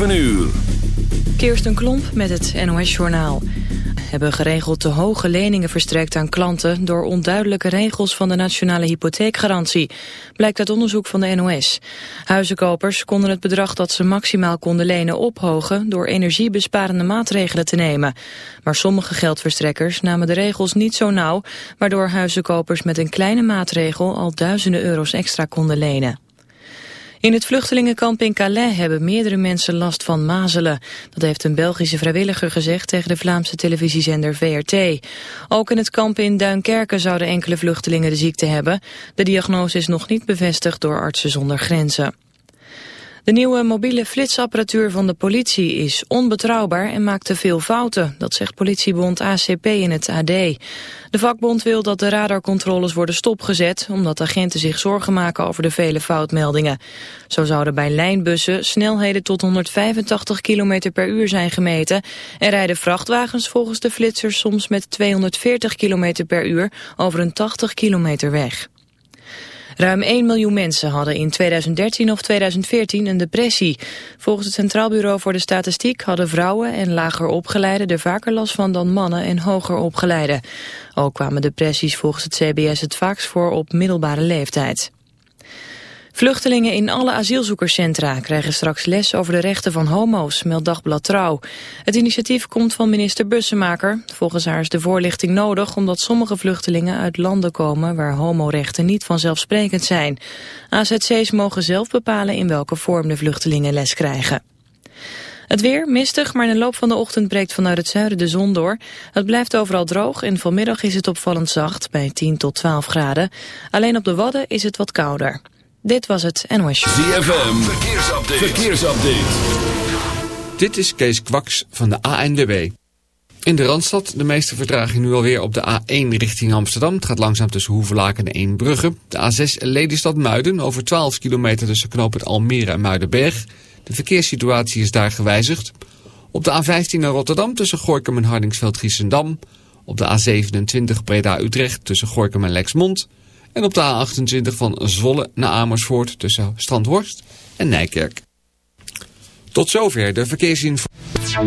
7 uur. Kirsten Klomp met het NOS-journaal. Hebben geregeld te hoge leningen verstrekt aan klanten... door onduidelijke regels van de nationale hypotheekgarantie. Blijkt uit onderzoek van de NOS. Huizenkopers konden het bedrag dat ze maximaal konden lenen ophogen... door energiebesparende maatregelen te nemen. Maar sommige geldverstrekkers namen de regels niet zo nauw... waardoor huizenkopers met een kleine maatregel... al duizenden euro's extra konden lenen. In het vluchtelingenkamp in Calais hebben meerdere mensen last van mazelen. Dat heeft een Belgische vrijwilliger gezegd tegen de Vlaamse televisiezender VRT. Ook in het kamp in Duinkerken zouden enkele vluchtelingen de ziekte hebben. De diagnose is nog niet bevestigd door Artsen zonder Grenzen. De nieuwe mobiele flitsapparatuur van de politie is onbetrouwbaar en maakt te veel fouten. Dat zegt politiebond ACP in het AD. De vakbond wil dat de radarcontroles worden stopgezet... omdat agenten zich zorgen maken over de vele foutmeldingen. Zo zouden bij lijnbussen snelheden tot 185 km per uur zijn gemeten... en rijden vrachtwagens volgens de flitsers soms met 240 km per uur over een 80 kilometer weg. Ruim 1 miljoen mensen hadden in 2013 of 2014 een depressie. Volgens het Centraal Bureau voor de Statistiek hadden vrouwen en lager opgeleiden er vaker last van dan mannen en hoger opgeleiden. Ook kwamen depressies volgens het CBS het vaakst voor op middelbare leeftijd. Vluchtelingen in alle asielzoekerscentra krijgen straks les over de rechten van homo's, meldt Dagblad Trouw. Het initiatief komt van minister Bussemaker. Volgens haar is de voorlichting nodig omdat sommige vluchtelingen uit landen komen waar homorechten niet vanzelfsprekend zijn. AZC's mogen zelf bepalen in welke vorm de vluchtelingen les krijgen. Het weer mistig, maar in de loop van de ochtend breekt vanuit het zuiden de zon door. Het blijft overal droog en vanmiddag is het opvallend zacht bij 10 tot 12 graden. Alleen op de Wadden is het wat kouder. Dit was het NOS ZFM, verkeersupdate. verkeersupdate. Dit is Kees Kwaks van de ANWB. In de Randstad de meeste vertraging nu alweer op de A1 richting Amsterdam. Het gaat langzaam tussen Hoevelaken en Eembrugge. De A6 Lelystad-Muiden over 12 kilometer tussen knooppunt Almere en Muidenberg. De verkeerssituatie is daar gewijzigd. Op de A15 naar Rotterdam tussen Gorkum en Hardingsveld-Giessendam. Op de A27 Breda-Utrecht tussen Gorkum en Lexmond... En op de A28 van Zwolle naar Amersfoort tussen Strandhorst en Nijkerk. Tot zover de verkeersinformatie.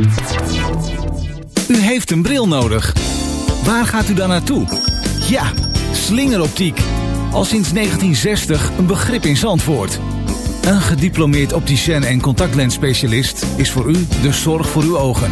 U heeft een bril nodig. Waar gaat u dan naartoe? Ja, slingeroptiek. Al sinds 1960 een begrip in Zandvoort. Een gediplomeerd opticien en contactlensspecialist is voor u de zorg voor uw ogen.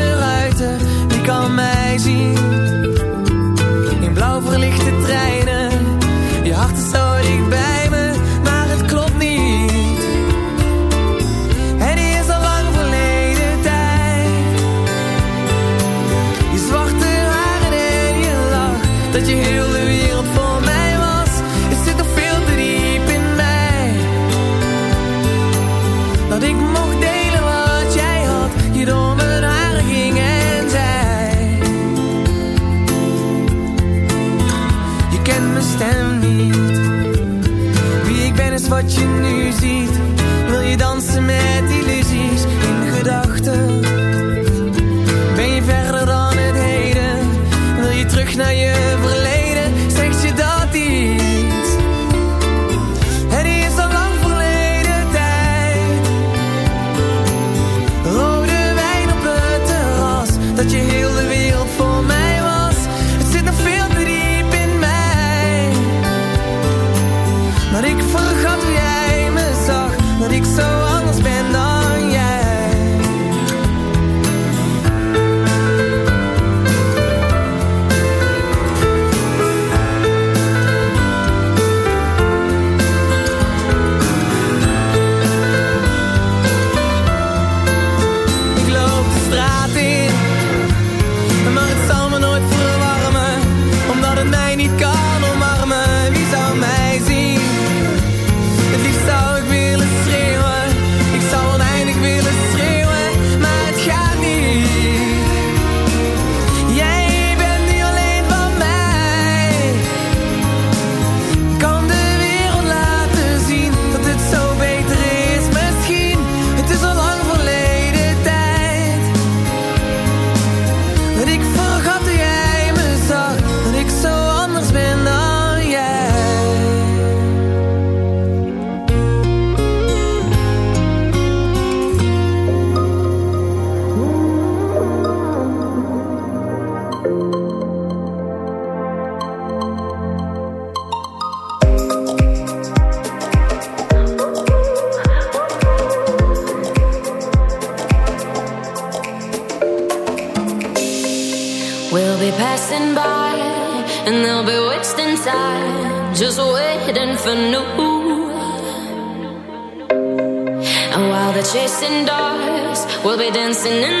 we're dancing in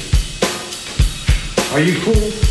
Are you cool?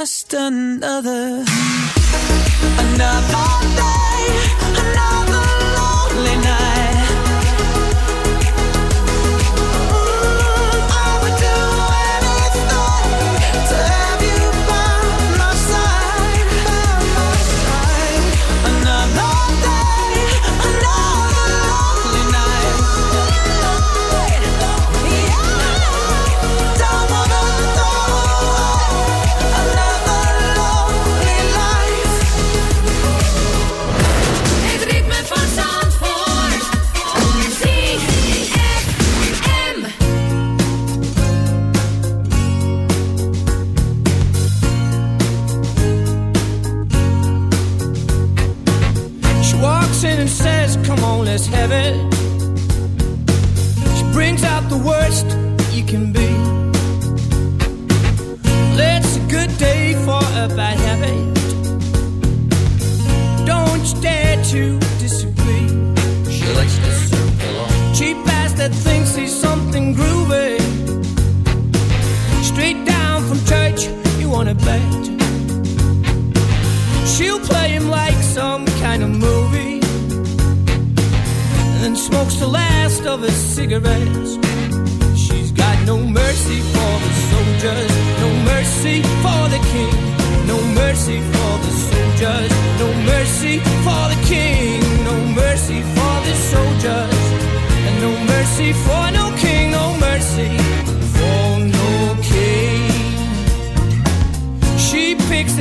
just another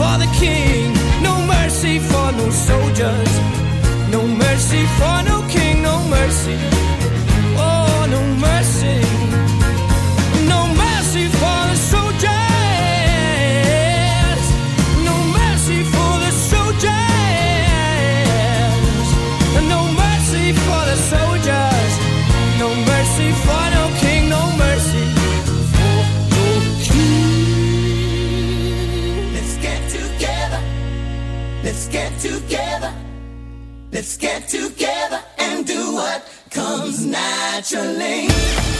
for the king, no mercy for no soldiers, no mercy for no king, no mercy. your lane.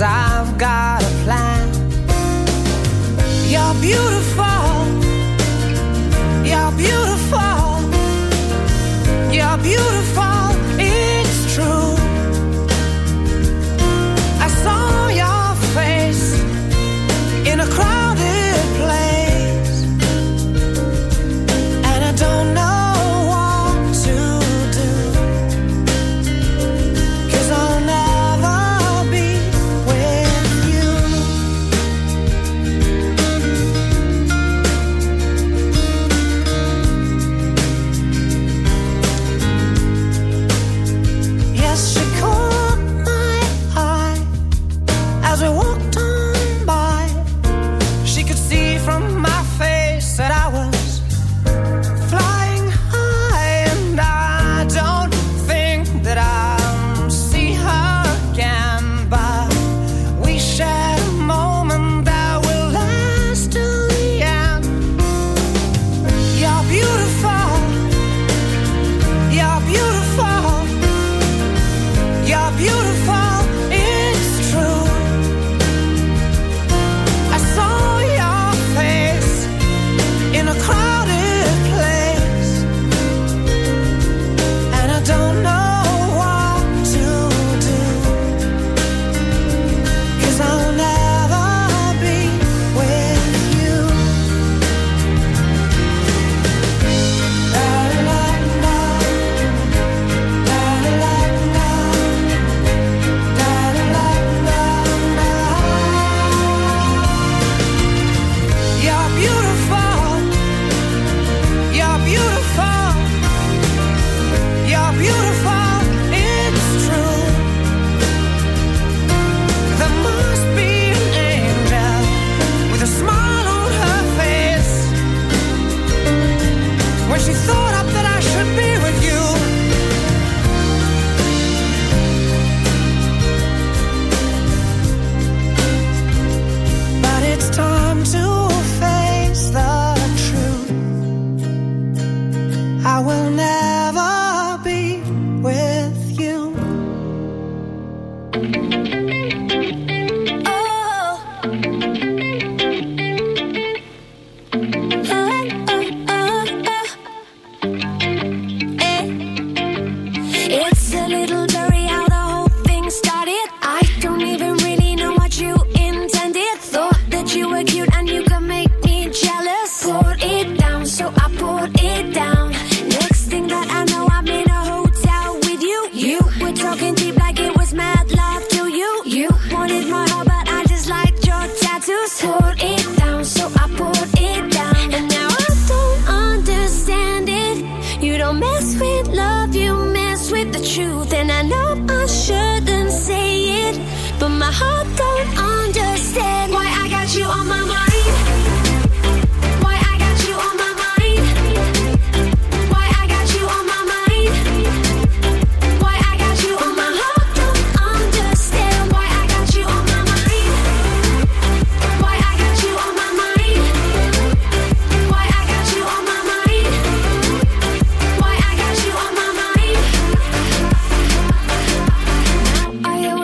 Cause I've got a plan. You're beautiful.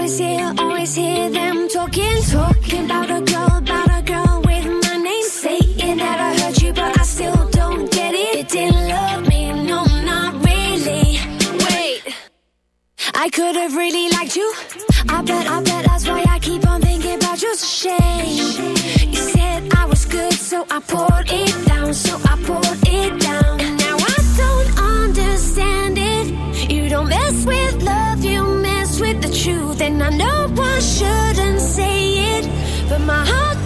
always hear, always hear them talking, talking about a girl, about a girl with my name. Saying that I heard you, but I still don't get it. You didn't love me, no, not really. Wait, I could have really liked you. I bet, I bet that's why I keep on thinking about you. A shame. You said I was good, so I poured it down, so I poured it down. you, then I know I shouldn't say it, but my heart.